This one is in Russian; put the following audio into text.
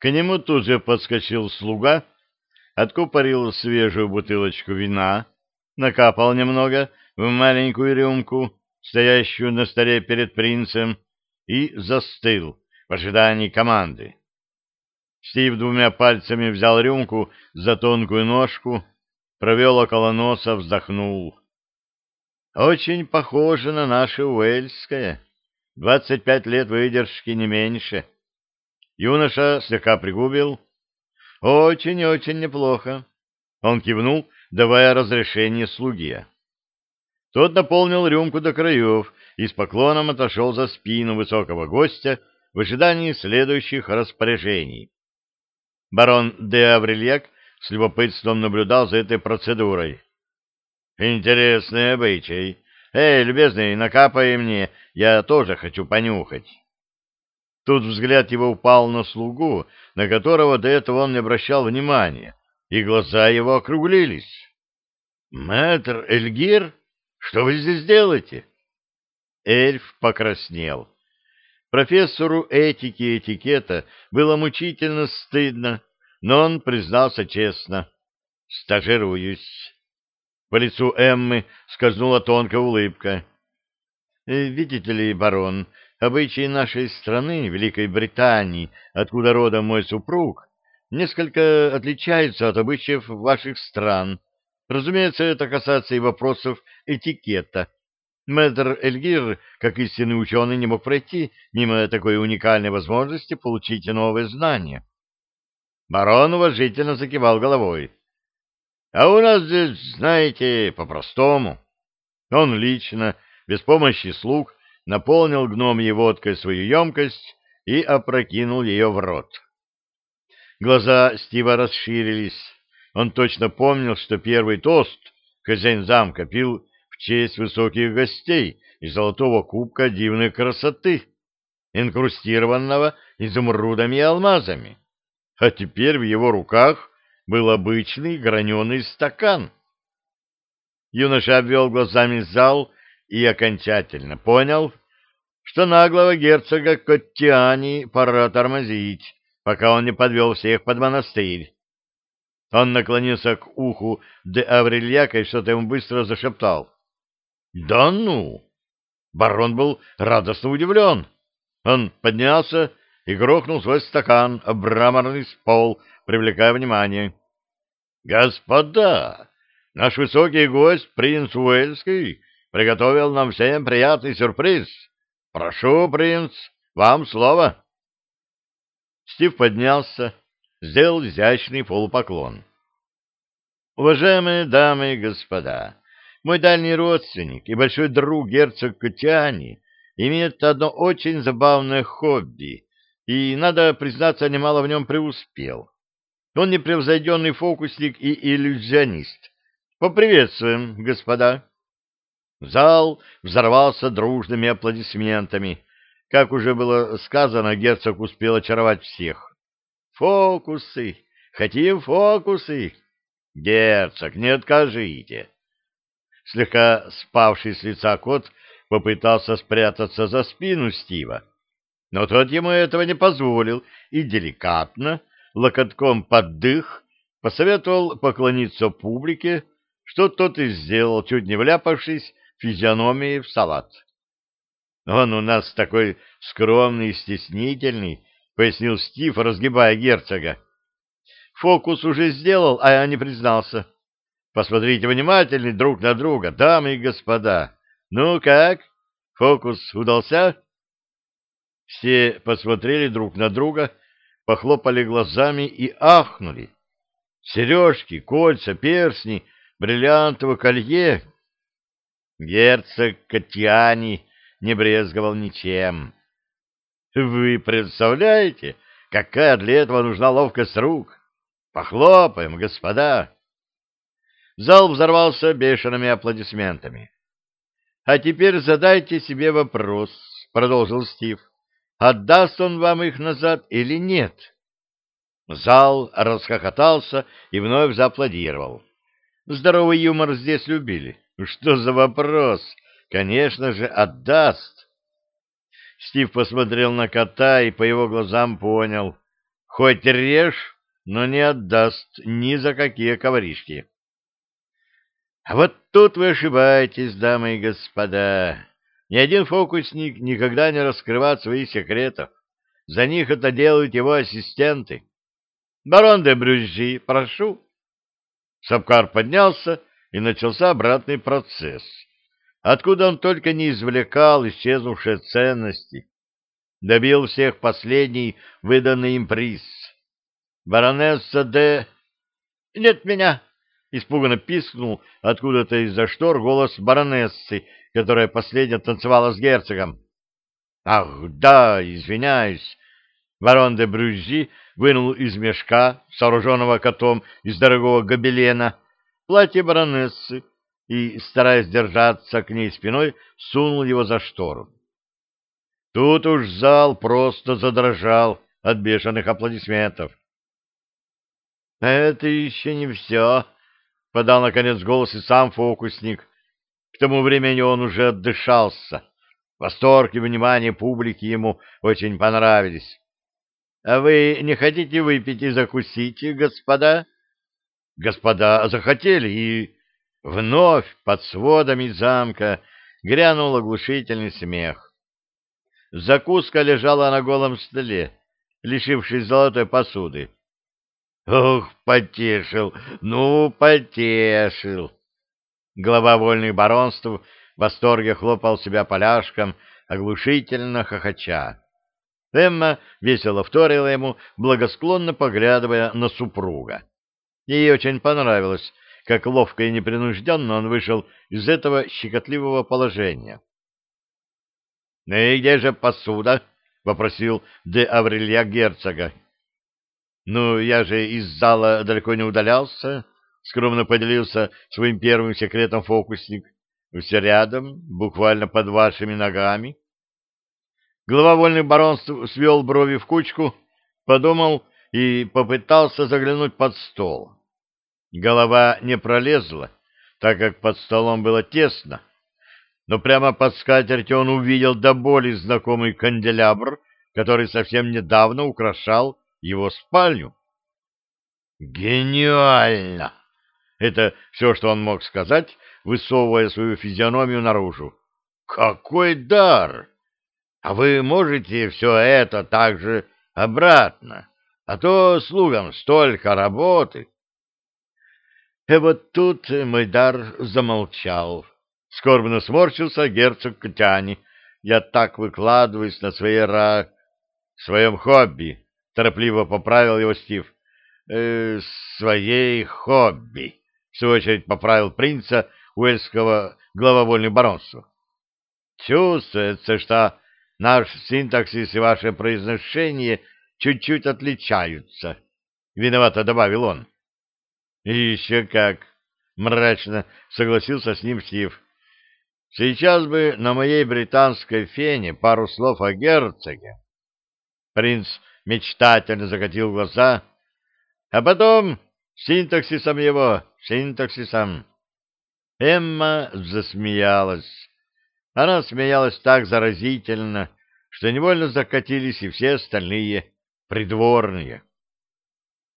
К нему тут же подскочил слуга, откупорил свежую бутылочку вина, накапал немного в маленькую рюмку, стоящую на столе перед принцем, и застыл в ожидании команды. Стив двумя пальцами взял рюмку за тонкую ножку, провел около носа, вздохнул. Очень похоже на наше уэльское. Двадцать пять лет выдержки не меньше. Юноша слегка пригубил. Очень-очень неплохо. Он кивнул, давая разрешение слуге. Тот наполнил рюмку до краев и с поклоном отошел за спину высокого гостя в ожидании следующих распоряжений. Барон де Аврельяк с любопытством наблюдал за этой процедурой. Интересный обычай. Эй, любезный, накапай мне, я тоже хочу понюхать. Тут взгляд его упал на слугу, на которого до этого он не обращал внимания, и глаза его округлились. «Мэтр Эльгир, что вы здесь делаете?» Эльф покраснел. Профессору этики и этикета было мучительно стыдно, но он признался честно. «Стажируюсь». По лицу Эммы скользнула тонкая улыбка. «Э, «Видите ли, барон, обычаи нашей страны, Великой Британии, откуда родом мой супруг, несколько отличаются от обычаев ваших стран. Разумеется, это касается и вопросов этикета. Мэтр Эльгир, как истинный ученый, не мог пройти мимо такой уникальной возможности получить новые знания». Барон уважительно закивал головой. А у нас здесь, знаете, по-простому. Он лично, без помощи слуг, наполнил гномьей водкой свою емкость и опрокинул ее в рот. Глаза Стива расширились. Он точно помнил, что первый тост хозяин замка пил в честь высоких гостей из золотого кубка дивной красоты, инкрустированного изумрудами и алмазами. А теперь в его руках был обычный граненый стакан. Юноша обвел глазами зал и окончательно понял, что наглого герцога Коттиани пора тормозить, пока он не подвел всех под монастырь. Он наклонился к уху де Аврельяка и что-то ему быстро зашептал. — Да ну! Барон был радостно удивлен. Он поднялся и грохнул свой стакан об мраморный пол, привлекая внимание. «Господа, наш высокий гость, принц Уэльский, приготовил нам всем приятный сюрприз. Прошу, принц, вам слово». Стив поднялся, сделал изящный полупоклон. «Уважаемые дамы и господа, мой дальний родственник и большой друг герцог Кутяни имеет одно очень забавное хобби, и, надо признаться, немало в нем преуспел. Он непревзойденный фокусник и иллюзионист. Поприветствуем, господа. Зал взорвался дружными аплодисментами. Как уже было сказано, герцог успел очаровать всех. Фокусы! Хотим фокусы! Герцог, не откажите! Слегка спавший с лица кот попытался спрятаться за спину Стива, но тот ему этого не позволил и деликатно, локотком под дых, посоветовал поклониться публике, что тот и сделал, чуть не вляпавшись физиономией в салат. «Он у нас такой скромный и стеснительный», — пояснил Стив, разгибая герцога. «Фокус уже сделал, а я не признался. Посмотрите внимательней друг на друга, дамы и господа. Ну как, фокус удался?» Все посмотрели друг на друга, похлопали глазами и ахнули. Сережки, кольца, персни, бриллиантовое колье. Герцог Катьяни не брезговал ничем. Вы представляете, какая для этого нужна ловкость рук? Похлопаем, господа. Зал взорвался бешеными аплодисментами. — А теперь задайте себе вопрос, — продолжил Стив отдаст он вам их назад или нет. Зал расхохотался и вновь зааплодировал. Здоровый юмор здесь любили. Что за вопрос? Конечно же, отдаст. Стив посмотрел на кота и по его глазам понял. хоть режь, но не отдаст ни за какие ковришки. А вот тут вы ошибаетесь, дамы и господа. Ни один фокусник никогда не раскрывает своих секретов. За них это делают его ассистенты. Барон де Брюзжи, прошу. Сапкар поднялся, и начался обратный процесс. Откуда он только не извлекал исчезнувшие ценности. Добил всех последний выданный им приз. Баронесса де... «Нет меня!» — испуганно пискнул откуда-то из-за штор голос баронессы, которая последняя танцевала с герцогом. «Ах, да, извиняюсь!» Барон де Брюзи вынул из мешка, сооруженного котом из дорогого гобелена, платье баронессы и, стараясь держаться к ней спиной, сунул его за штору. Тут уж зал просто задрожал от бешеных аплодисментов. — Это еще не все, — подал, наконец, голос и сам фокусник. К тому времени он уже отдышался. Восторг и внимание публики ему очень понравились. — А вы не хотите выпить и закусить, господа? Господа захотели, и вновь под сводами замка грянул оглушительный смех. Закуска лежала на голом столе, лишившись золотой посуды. Ох, потешил, ну, потешил. Глава вольных баронств в восторге хлопал себя поляшком, оглушительно хохоча. Эмма весело вторила ему, благосклонно поглядывая на супруга. Ей очень понравилось, как ловко и непринужденно он вышел из этого щекотливого положения. — Ну и где же посуда? — вопросил де Аврелья герцога. Ну, я же из зала далеко не удалялся, — скромно поделился своим первым секретом фокусник. Все рядом, буквально под вашими ногами. Глава вольных баронств свел брови в кучку, подумал и попытался заглянуть под стол. Голова не пролезла, так как под столом было тесно, но прямо под скатертью он увидел до боли знакомый канделябр, который совсем недавно украшал его спальню. «Гениально!» Это все, что он мог сказать, высовывая свою физиономию наружу. «Какой дар! А вы можете все это также обратно, а то слугам столько работы!» И вот тут мой дар замолчал. Скорбно сморщился герцог Катяни. Я так выкладываюсь на своей ра... своем хобби, — торопливо поправил его Стив. «Э, «Своей хобби», — в свою очередь поправил принца уэльского главовольного баронства. «Чувствуется, что наш синтаксис и ваше произношение чуть-чуть отличаются», — виновато добавил он. «Еще как!» — мрачно согласился с ним Стив. «Сейчас бы на моей британской фене пару слов о герцоге». Принц мечтательно закатил глаза, а потом синтаксисом его, синтаксисом. Эмма засмеялась. Она смеялась так заразительно, что невольно закатились и все остальные придворные.